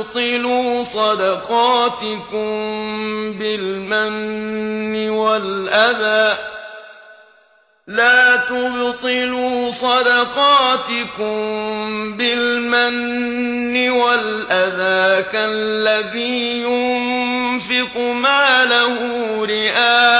تبطلوا صدقاتكم بالمن والأذى لا تبطلوا صدقاتكم بالمن والأذى كالذي ينفق ماله رئاسا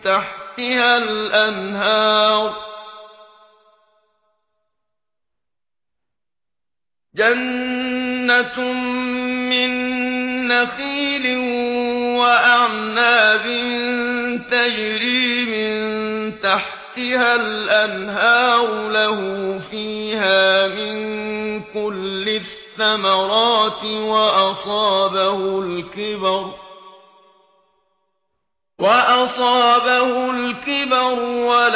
تحتها الأنهار. جنة من نخيل وأعناب تجري من تحتها الأنهار له فيها من كل الثمرات وأصابه الكبر. وأصاب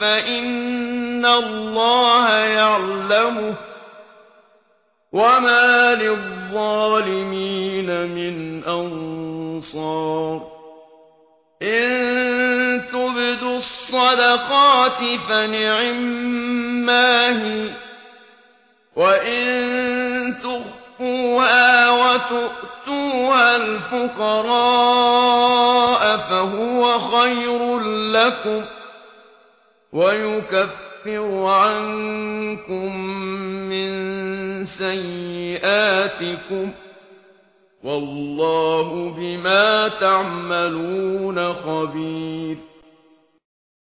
فإن الله يعلمه وما للظالمين من أنصار إن تبدوا الصدقات فنعم ما هي وإن تخفوها وتؤتوها الفقراء فهو خير لكم ويكفر عنكم من سيئاتكم والله بما تعملون خبير